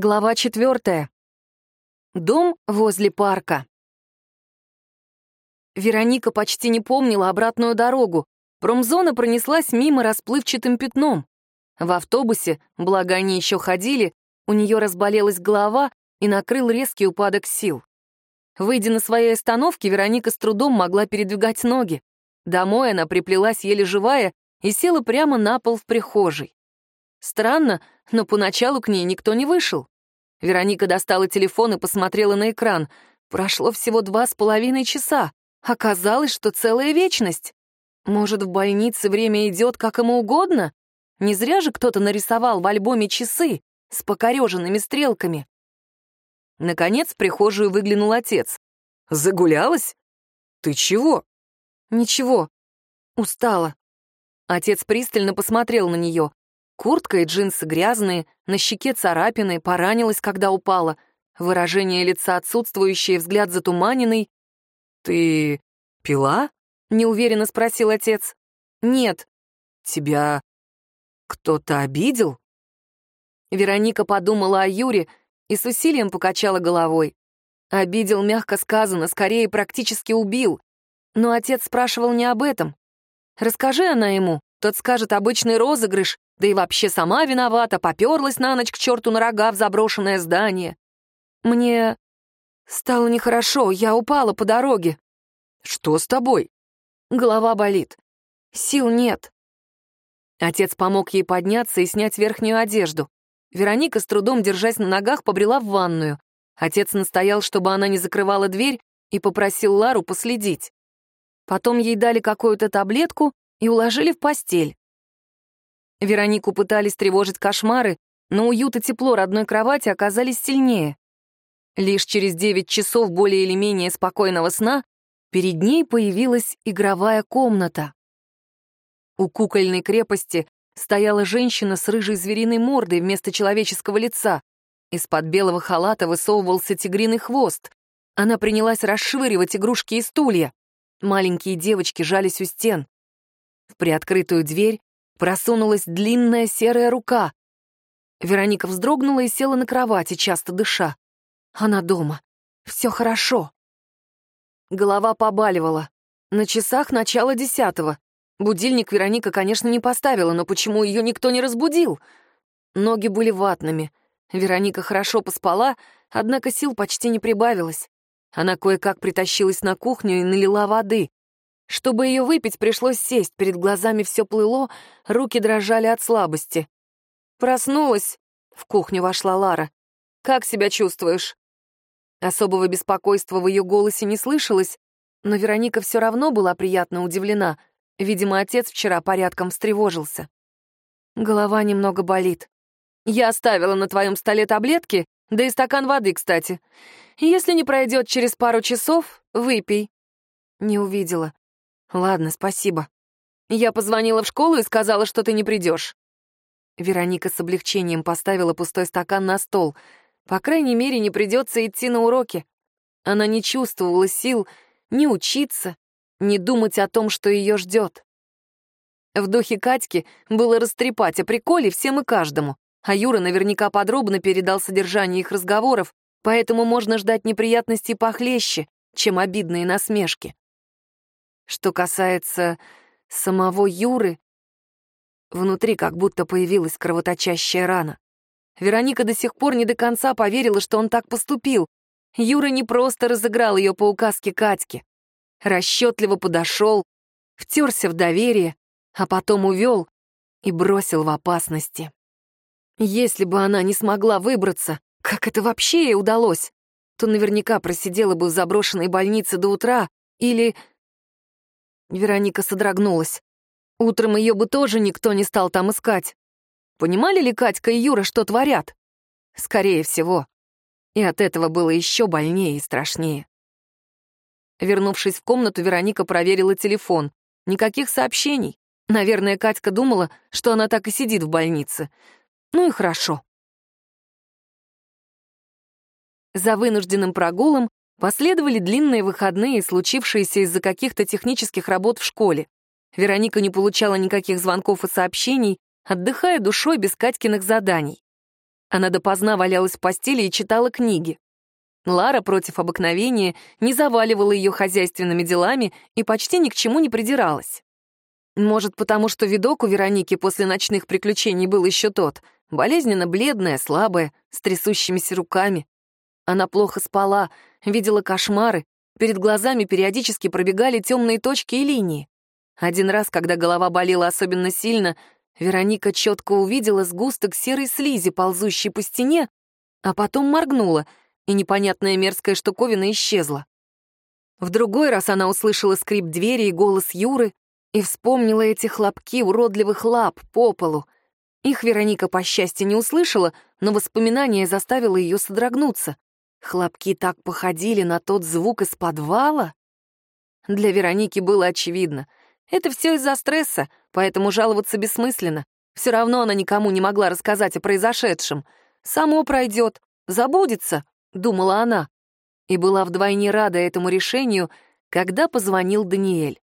Глава четвертая. Дом возле парка. Вероника почти не помнила обратную дорогу. Промзона пронеслась мимо расплывчатым пятном. В автобусе, благо они еще ходили, у нее разболелась голова и накрыл резкий упадок сил. Выйдя на своей остановке, Вероника с трудом могла передвигать ноги. Домой она приплелась еле живая и села прямо на пол в прихожей. Странно, но поначалу к ней никто не вышел. Вероника достала телефон и посмотрела на экран. Прошло всего два с половиной часа. Оказалось, что целая вечность. Может, в больнице время идет как ему угодно? Не зря же кто-то нарисовал в альбоме часы с покореженными стрелками. Наконец в прихожую выглянул отец. «Загулялась? Ты чего?» «Ничего. Устала». Отец пристально посмотрел на нее. Куртка и джинсы грязные, на щеке царапины, поранилась, когда упала. Выражение лица отсутствующее, взгляд затуманенный. «Ты пила?» — неуверенно спросил отец. «Нет». «Тебя кто-то обидел?» Вероника подумала о Юре и с усилием покачала головой. Обидел, мягко сказано, скорее практически убил. Но отец спрашивал не об этом. Расскажи она ему, тот скажет обычный розыгрыш, да и вообще сама виновата, поперлась на ночь к черту на рога в заброшенное здание. Мне стало нехорошо, я упала по дороге. Что с тобой? Голова болит. Сил нет. Отец помог ей подняться и снять верхнюю одежду. Вероника, с трудом держась на ногах, побрела в ванную. Отец настоял, чтобы она не закрывала дверь, и попросил Лару последить. Потом ей дали какую-то таблетку и уложили в постель. Веронику пытались тревожить кошмары, но уют и тепло родной кровати оказались сильнее. Лишь через девять часов более или менее спокойного сна перед ней появилась игровая комната. У кукольной крепости стояла женщина с рыжей звериной мордой вместо человеческого лица. Из-под белого халата высовывался тигриный хвост. Она принялась расшвыривать игрушки и стулья. Маленькие девочки жались у стен. В приоткрытую дверь просунулась длинная серая рука. Вероника вздрогнула и села на кровати, часто дыша. Она дома. Все хорошо. Голова побаливала. На часах начало десятого. Будильник Вероника, конечно, не поставила, но почему ее никто не разбудил? Ноги были ватными. Вероника хорошо поспала, однако сил почти не прибавилось. Она кое-как притащилась на кухню и налила воды. Чтобы ее выпить, пришлось сесть, перед глазами все плыло, руки дрожали от слабости. «Проснулась», — в кухню вошла Лара. «Как себя чувствуешь?» Особого беспокойства в ее голосе не слышалось, но Вероника все равно была приятно удивлена. Видимо, отец вчера порядком встревожился. Голова немного болит. Я оставила на твоем столе таблетки, да и стакан воды, кстати. Если не пройдет через пару часов, выпей. Не увидела. Ладно, спасибо. Я позвонила в школу и сказала, что ты не придешь. Вероника с облегчением поставила пустой стакан на стол. По крайней мере, не придется идти на уроки. Она не чувствовала сил ни учиться, ни думать о том, что ее ждет. В духе Катьки было растрепать о приколе всем и каждому, а Юра наверняка подробно передал содержание их разговоров, поэтому можно ждать неприятностей похлеще, чем обидные насмешки. Что касается самого Юры, внутри как будто появилась кровоточащая рана. Вероника до сих пор не до конца поверила, что он так поступил. Юра не просто разыграл ее по указке Катьки. Расчетливо подошел, втерся в доверие, а потом увел и бросил в опасности. Если бы она не смогла выбраться, как это вообще ей удалось, то наверняка просидела бы в заброшенной больнице до утра или Вероника содрогнулась. Утром ее бы тоже никто не стал там искать. Понимали ли Катька и Юра, что творят? Скорее всего. И от этого было еще больнее и страшнее. Вернувшись в комнату, Вероника проверила телефон. Никаких сообщений. Наверное, Катька думала, что она так и сидит в больнице. Ну и хорошо. За вынужденным прогулом Последовали длинные выходные, случившиеся из-за каких-то технических работ в школе. Вероника не получала никаких звонков и сообщений, отдыхая душой без Катькиных заданий. Она допоздна валялась в постели и читала книги. Лара против обыкновения не заваливала ее хозяйственными делами и почти ни к чему не придиралась. Может, потому что видок у Вероники после ночных приключений был еще тот, болезненно бледная, слабая, с трясущимися руками. Она плохо спала, видела кошмары, перед глазами периодически пробегали темные точки и линии. Один раз, когда голова болела особенно сильно, Вероника четко увидела сгусток серой слизи, ползущей по стене, а потом моргнула, и непонятная мерзкая штуковина исчезла. В другой раз она услышала скрип двери и голос Юры и вспомнила эти хлопки уродливых лап по полу. Их Вероника, по счастью, не услышала, но воспоминание заставило ее содрогнуться. Хлопки так походили на тот звук из подвала. Для Вероники было очевидно. Это все из-за стресса, поэтому жаловаться бессмысленно. Все равно она никому не могла рассказать о произошедшем. Само пройдет, забудется, — думала она. И была вдвойне рада этому решению, когда позвонил Даниэль.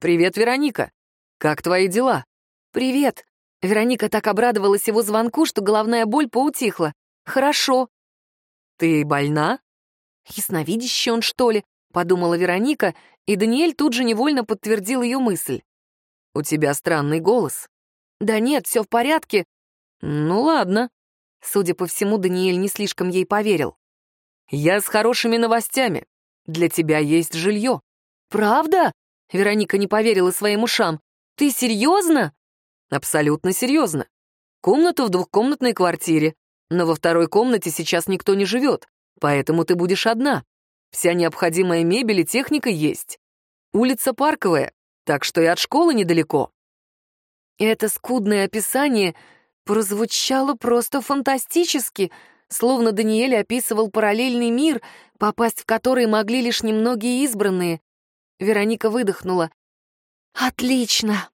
«Привет, Вероника. Как твои дела?» «Привет». Вероника так обрадовалась его звонку, что головная боль поутихла. «Хорошо». «Ты больна?» «Ясновидящий он, что ли?» — подумала Вероника, и Даниэль тут же невольно подтвердил ее мысль. «У тебя странный голос». «Да нет, все в порядке». «Ну ладно». Судя по всему, Даниэль не слишком ей поверил. «Я с хорошими новостями. Для тебя есть жилье». «Правда?» Вероника не поверила своим ушам. «Ты серьезно?» «Абсолютно серьезно. Комната в двухкомнатной квартире, но во второй комнате сейчас никто не живет, поэтому ты будешь одна. Вся необходимая мебель и техника есть. Улица Парковая, так что и от школы недалеко». Это скудное описание прозвучало просто фантастически, словно Даниэль описывал параллельный мир, попасть в который могли лишь немногие избранные. Вероника выдохнула. «Отлично!»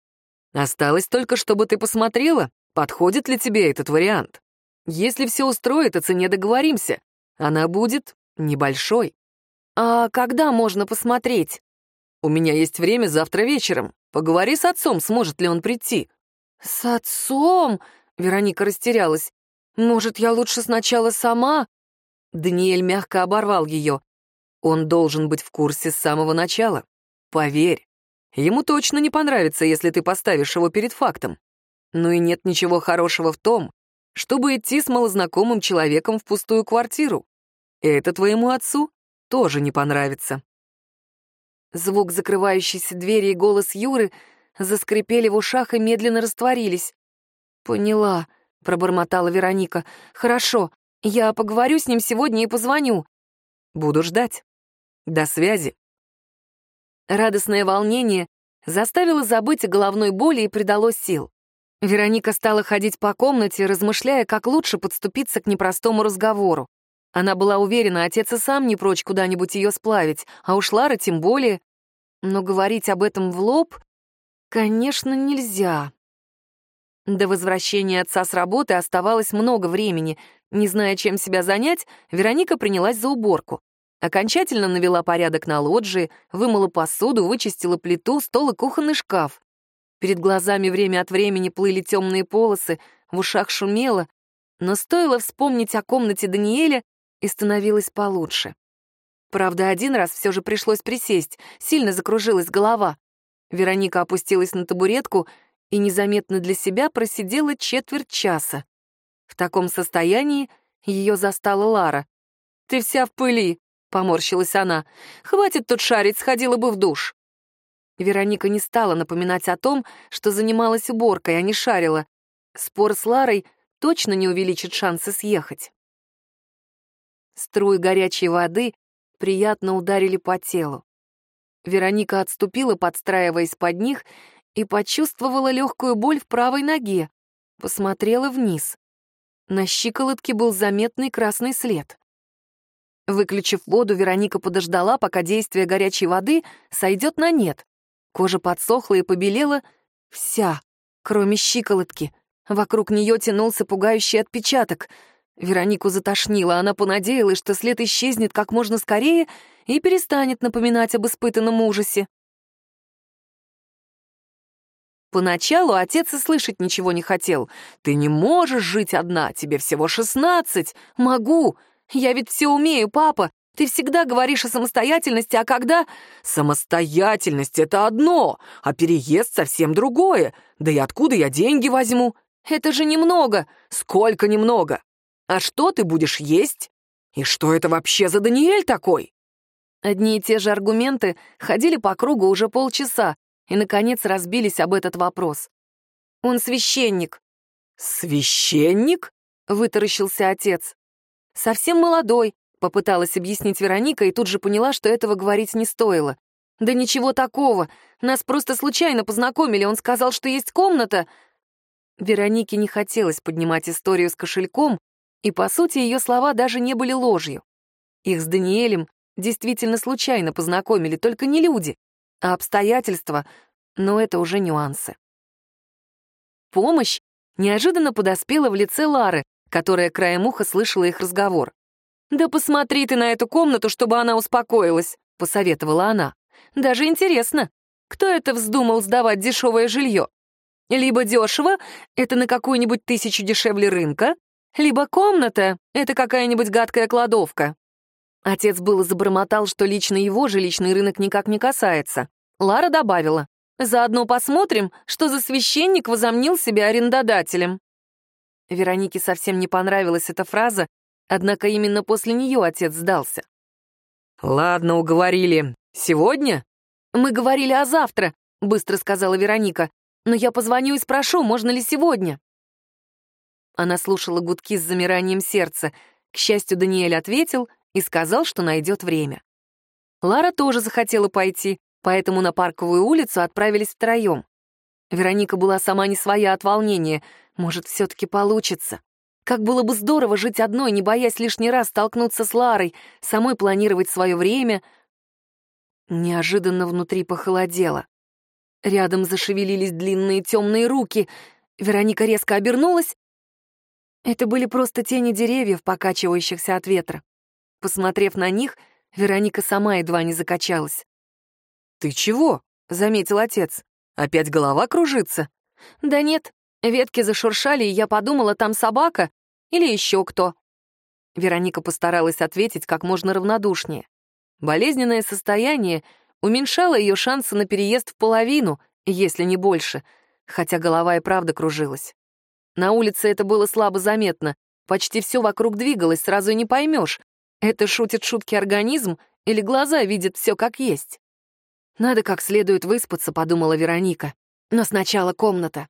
«Осталось только, чтобы ты посмотрела, подходит ли тебе этот вариант. Если все устроит, о цене договоримся. Она будет небольшой». «А когда можно посмотреть?» «У меня есть время завтра вечером. Поговори с отцом, сможет ли он прийти». «С отцом?» — Вероника растерялась. «Может, я лучше сначала сама?» Даниэль мягко оборвал ее. «Он должен быть в курсе с самого начала. Поверь, ему точно не понравится, если ты поставишь его перед фактом. Ну и нет ничего хорошего в том, чтобы идти с малознакомым человеком в пустую квартиру. Это твоему отцу тоже не понравится. Звук закрывающейся двери и голос Юры заскрипели в ушах и медленно растворились. «Поняла», — пробормотала Вероника. «Хорошо, я поговорю с ним сегодня и позвоню». «Буду ждать. До связи». Радостное волнение заставило забыть о головной боли и придало сил. Вероника стала ходить по комнате, размышляя, как лучше подступиться к непростому разговору. Она была уверена, отец и сам не прочь куда-нибудь ее сплавить, а уж Лара тем более. Но говорить об этом в лоб, конечно, нельзя. До возвращения отца с работы оставалось много времени. Не зная, чем себя занять, Вероника принялась за уборку. Окончательно навела порядок на лоджии, вымыла посуду, вычистила плиту, стол и кухонный шкаф. Перед глазами время от времени плыли темные полосы, в ушах шумело, но стоило вспомнить о комнате Даниэля, и становилось получше. Правда, один раз все же пришлось присесть, сильно закружилась голова. Вероника опустилась на табуретку и незаметно для себя просидела четверть часа. В таком состоянии ее застала Лара. «Ты вся в пыли», — поморщилась она. «Хватит тут шарить, сходила бы в душ». Вероника не стала напоминать о том, что занималась уборкой, а не шарила. Спор с Ларой точно не увеличит шансы съехать. Струи горячей воды приятно ударили по телу. Вероника отступила, подстраиваясь под них, и почувствовала легкую боль в правой ноге. Посмотрела вниз. На щиколотке был заметный красный след. Выключив воду, Вероника подождала, пока действие горячей воды сойдет на нет. Кожа подсохла и побелела вся, кроме щиколотки. Вокруг нее тянулся пугающий отпечаток. Веронику затошнило, она понадеялась, что след исчезнет как можно скорее и перестанет напоминать об испытанном ужасе. Поначалу отец и слышать ничего не хотел. «Ты не можешь жить одна, тебе всего шестнадцать». «Могу. Я ведь все умею, папа. Ты всегда говоришь о самостоятельности, а когда...» «Самостоятельность — это одно, а переезд — совсем другое. Да и откуда я деньги возьму?» «Это же немного». «Сколько немного? А что ты будешь есть? И что это вообще за Даниэль такой?» Одни и те же аргументы ходили по кругу уже полчаса и, наконец, разбились об этот вопрос. «Он священник». «Священник?» — вытаращился отец. «Совсем молодой», — попыталась объяснить Вероника и тут же поняла, что этого говорить не стоило. «Да ничего такого. Нас просто случайно познакомили. Он сказал, что есть комната». Веронике не хотелось поднимать историю с кошельком, и, по сути, ее слова даже не были ложью. Их с Даниэлем действительно случайно познакомили, только не люди, а обстоятельства, но это уже нюансы. Помощь неожиданно подоспела в лице Лары, которая краем уха слышала их разговор. «Да посмотри ты на эту комнату, чтобы она успокоилась», — посоветовала она. «Даже интересно, кто это вздумал сдавать дешевое жилье? Либо дешево — это на какую-нибудь тысячу дешевле рынка, либо комната — это какая-нибудь гадкая кладовка. Отец было забормотал, что лично его жилищный рынок никак не касается. Лара добавила, «Заодно посмотрим, что за священник возомнил себя арендодателем». Веронике совсем не понравилась эта фраза, однако именно после нее отец сдался. «Ладно, уговорили. Сегодня?» «Мы говорили о завтра», — быстро сказала Вероника. «Но я позвоню и спрошу, можно ли сегодня». Она слушала гудки с замиранием сердца. К счастью, Даниэль ответил, и сказал, что найдет время. Лара тоже захотела пойти, поэтому на парковую улицу отправились втроем. Вероника была сама не своя от волнения. Может, все-таки получится. Как было бы здорово жить одной, не боясь лишний раз столкнуться с Ларой, самой планировать свое время. Неожиданно внутри похолодело. Рядом зашевелились длинные темные руки. Вероника резко обернулась. Это были просто тени деревьев, покачивающихся от ветра. Посмотрев на них, Вероника сама едва не закачалась. «Ты чего?» — заметил отец. «Опять голова кружится?» «Да нет, ветки зашуршали, и я подумала, там собака или еще кто». Вероника постаралась ответить как можно равнодушнее. Болезненное состояние уменьшало ее шансы на переезд в половину, если не больше, хотя голова и правда кружилась. На улице это было слабо заметно, почти все вокруг двигалось, сразу и не поймешь, это шутит шутки организм или глаза видят все как есть? Надо как следует выспаться, подумала Вероника. Но сначала комната.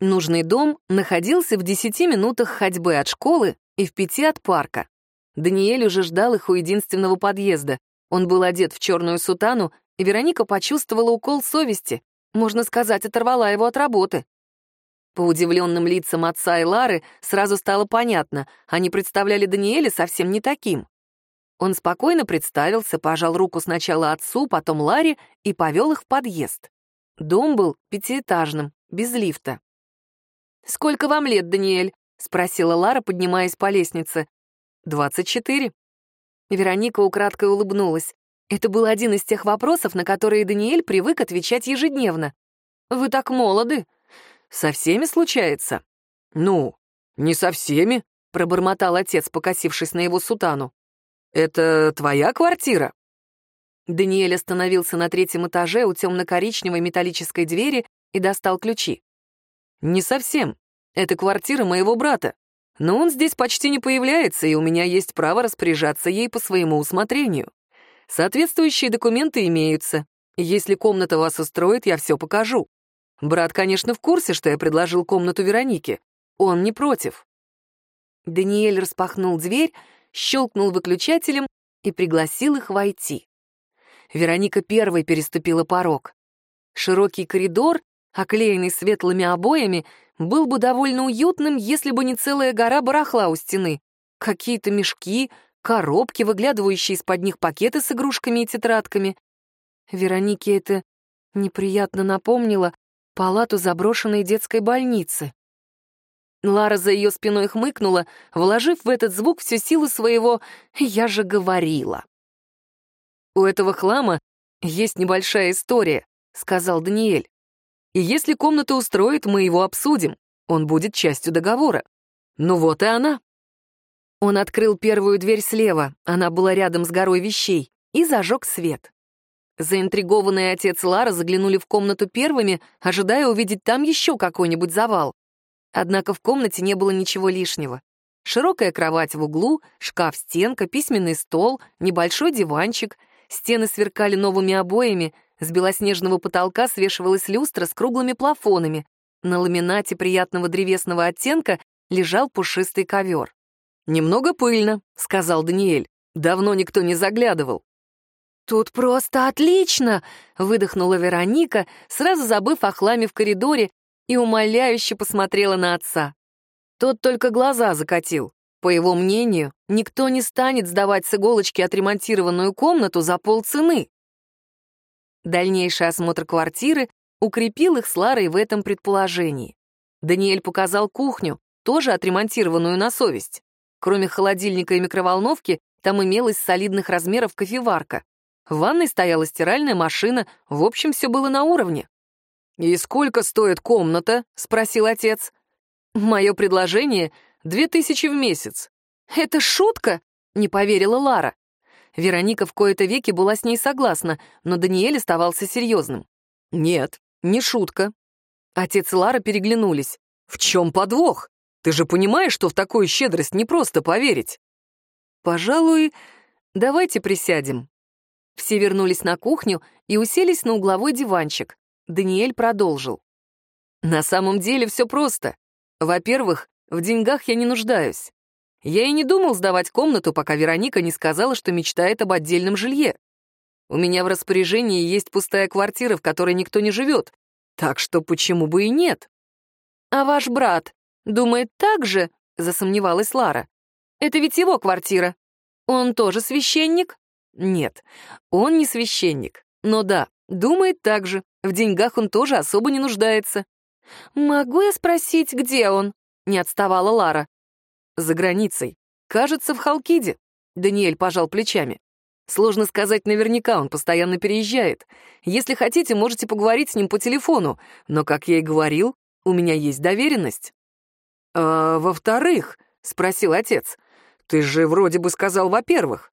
Нужный дом находился в десяти минутах ходьбы от школы и в пяти от парка. Даниэль уже ждал их у единственного подъезда. Он был одет в черную сутану, и Вероника почувствовала укол совести. Можно сказать, оторвала его от работы. По удивленным лицам отца и Лары сразу стало понятно, они представляли Даниэля совсем не таким. Он спокойно представился, пожал руку сначала отцу, потом Ларе и повел их в подъезд. Дом был пятиэтажным, без лифта. «Сколько вам лет, Даниэль?» — спросила Лара, поднимаясь по лестнице. «Двадцать четыре». Вероника украдкой улыбнулась. Это был один из тех вопросов, на которые Даниэль привык отвечать ежедневно. «Вы так молоды», со всеми случается?» «Ну, не со всеми», — пробормотал отец, покосившись на его сутану. «Это твоя квартира?» Даниэль остановился на третьем этаже у темно-коричневой металлической двери и достал ключи. «Не совсем. Это квартира моего брата. Но он здесь почти не появляется, и у меня есть право распоряжаться ей по своему усмотрению. Соответствующие документы имеются. Если комната вас устроит, я все покажу. Брат, конечно, в курсе, что я предложил комнату Веронике. Он не против. Даниэль распахнул дверь, щелкнул выключателем и пригласил их войти. Вероника первой переступила порог. Широкий коридор, оклеенный светлыми обоями, был бы довольно уютным, если бы не целая гора барахла у стены. Какие-то мешки, коробки, выглядывающие из-под них пакеты с игрушками и тетрадками. Веронике это неприятно напомнило палату заброшенной детской больницы. Лара за ее спиной хмыкнула, вложив в этот звук всю силу своего «я же говорила». «У этого хлама есть небольшая история», — сказал Даниэль. И если комната устроит, мы его обсудим. Он будет частью договора. Ну вот и она. Он открыл первую дверь слева, она была рядом с горой вещей, и зажег свет. Заинтригованный отец Лара заглянули в комнату первыми, ожидая увидеть там еще какой-нибудь завал. Однако в комнате не было ничего лишнего. Широкая кровать в углу, шкаф-стенка, письменный стол, небольшой диванчик. Стены сверкали новыми обоями, с белоснежного потолка свешивалась люстра с круглыми плафонами. На ламинате приятного древесного оттенка лежал пушистый ковер. «Немного пыльно», — сказал Даниэль. «Давно никто не заглядывал». «Тут просто отлично!» — выдохнула Вероника, сразу забыв о хламе в коридоре, и умоляюще посмотрела на отца. Тот только глаза закатил. По его мнению, никто не станет сдавать с иголочки отремонтированную комнату за полцены. Дальнейший осмотр квартиры укрепил их с Ларой в этом предположении. Даниэль показал кухню, тоже отремонтированную на совесть. Кроме холодильника и микроволновки, там имелась солидных размеров кофеварка. В ванной стояла стиральная машина, в общем, все было на уровне. «И сколько стоит комната?» — спросил отец. «Мое предложение — две тысячи в месяц». «Это шутка?» — не поверила Лара. Вероника в кои-то веки была с ней согласна, но Даниэль оставался серьезным. «Нет, не шутка». Отец и Лара переглянулись. «В чем подвох? Ты же понимаешь, что в такую щедрость не просто поверить?» «Пожалуй, давайте присядем». Все вернулись на кухню и уселись на угловой диванчик. Даниэль продолжил. «На самом деле все просто. Во-первых, в деньгах я не нуждаюсь. Я и не думал сдавать комнату, пока Вероника не сказала, что мечтает об отдельном жилье. У меня в распоряжении есть пустая квартира, в которой никто не живет, так что почему бы и нет? А ваш брат думает так же? Засомневалась Лара. Это ведь его квартира. Он тоже священник? Нет, он не священник. Но да, думает так же. В деньгах он тоже особо не нуждается. «Могу я спросить, где он?» — не отставала Лара за границей. Кажется, в Халкиде. Даниэль пожал плечами. Сложно сказать наверняка, он постоянно переезжает. Если хотите, можете поговорить с ним по телефону, но, как я и говорил, у меня есть доверенность. «А во-вторых?» — спросил отец. «Ты же вроде бы сказал «во-первых».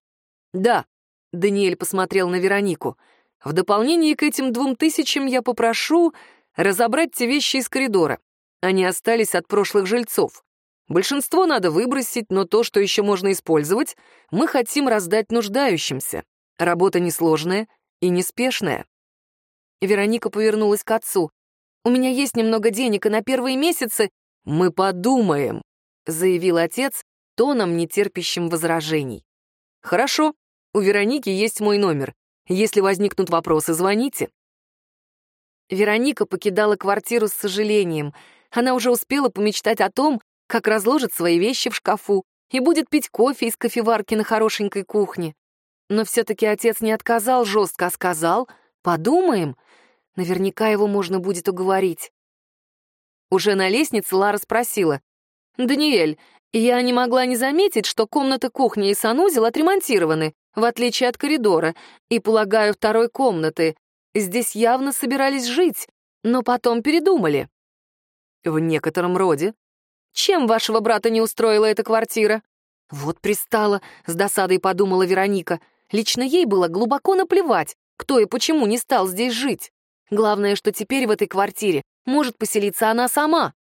«Да», — Даниэль посмотрел на Веронику. «В дополнение к этим двум тысячам я попрошу разобрать те вещи из коридора. Они остались от прошлых жильцов. Большинство надо выбросить, но то, что еще можно использовать, мы хотим раздать нуждающимся. Работа несложная и неспешная. Вероника повернулась к отцу. «У меня есть немного денег, и на первые месяцы...» «Мы подумаем», — заявил отец, тоном, нетерпящим возражений. «Хорошо, у Вероники есть мой номер. Если возникнут вопросы, звоните». Вероника покидала квартиру с сожалением. Она уже успела помечтать о том, как разложит свои вещи в шкафу и будет пить кофе из кофеварки на хорошенькой кухне. Но все-таки отец не отказал жестко, а сказал «подумаем». Наверняка его можно будет уговорить. Уже на лестнице Лара спросила «Даниэль, я не могла не заметить, что комната кухни и санузел отремонтированы, в отличие от коридора, и, полагаю, второй комнаты. Здесь явно собирались жить, но потом передумали». «В некотором роде», чем вашего брата не устроила эта квартира?» «Вот пристала», — с досадой подумала Вероника. Лично ей было глубоко наплевать, кто и почему не стал здесь жить. Главное, что теперь в этой квартире может поселиться она сама.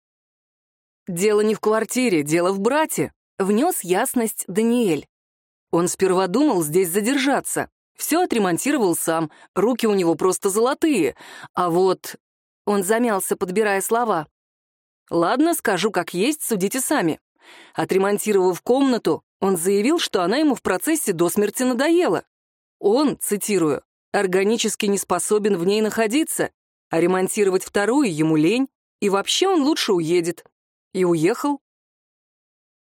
«Дело не в квартире, дело в брате», — внес ясность Даниэль. Он сперва думал здесь задержаться. Все отремонтировал сам, руки у него просто золотые. А вот... Он замялся, подбирая слова. Ладно, скажу как есть, судите сами. Отремонтировав комнату, он заявил, что она ему в процессе до смерти надоела. Он, цитирую, органически не способен в ней находиться, а ремонтировать вторую ему лень, и вообще он лучше уедет. И уехал.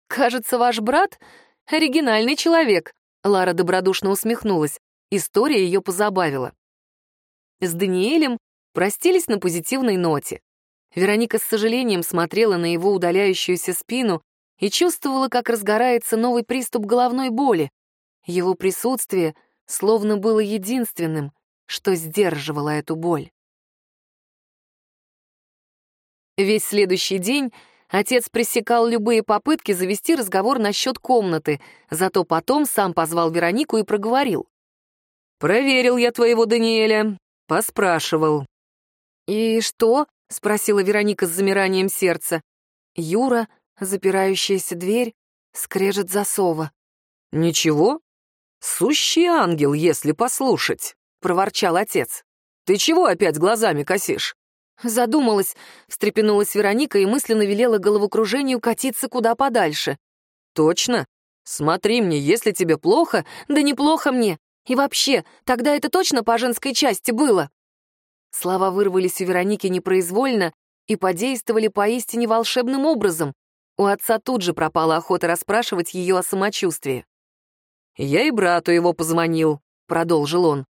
«Кажется, ваш брат — оригинальный человек», — Лара добродушно усмехнулась. История ее позабавила. С Даниэлем простились на позитивной ноте. Вероника с сожалением смотрела на его удаляющуюся спину и чувствовала, как разгорается новый приступ головной боли. Его присутствие словно было единственным, что сдерживало эту боль. Весь следующий день отец пресекал любые попытки завести разговор насчет комнаты, зато потом сам позвал Веронику и проговорил. «Проверил я твоего Даниэля, поспрашивал». «И что?» — спросила Вероника с замиранием сердца. Юра, запирающаяся дверь, скрежет засова. «Ничего? Сущий ангел, если послушать», — проворчал отец. «Ты чего опять глазами косишь?» Задумалась, встрепенулась Вероника и мысленно велела головокружению катиться куда подальше. «Точно? Смотри мне, если тебе плохо, да неплохо мне. И вообще, тогда это точно по женской части было?» Слова вырвались у Вероники непроизвольно и подействовали поистине волшебным образом. У отца тут же пропала охота расспрашивать ее о самочувствии. «Я и брату его позвонил», — продолжил он.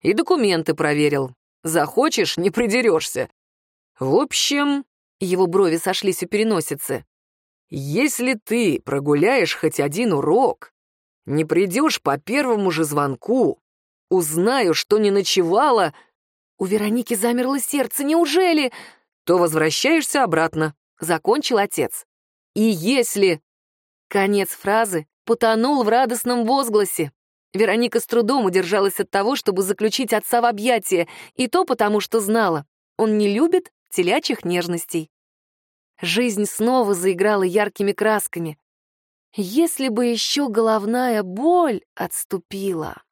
«И документы проверил. Захочешь — не придерешься. В общем...» — его брови сошлись у переносицы. «Если ты прогуляешь хоть один урок, не придешь по первому же звонку, узнаю, что не ночевала...» У Вероники замерло сердце. «Неужели...» «То возвращаешься обратно», — закончил отец. «И если...» Конец фразы потонул в радостном возгласе. Вероника с трудом удержалась от того, чтобы заключить отца в объятия, и то потому, что знала, он не любит телячьих нежностей. Жизнь снова заиграла яркими красками. Если бы еще головная боль отступила.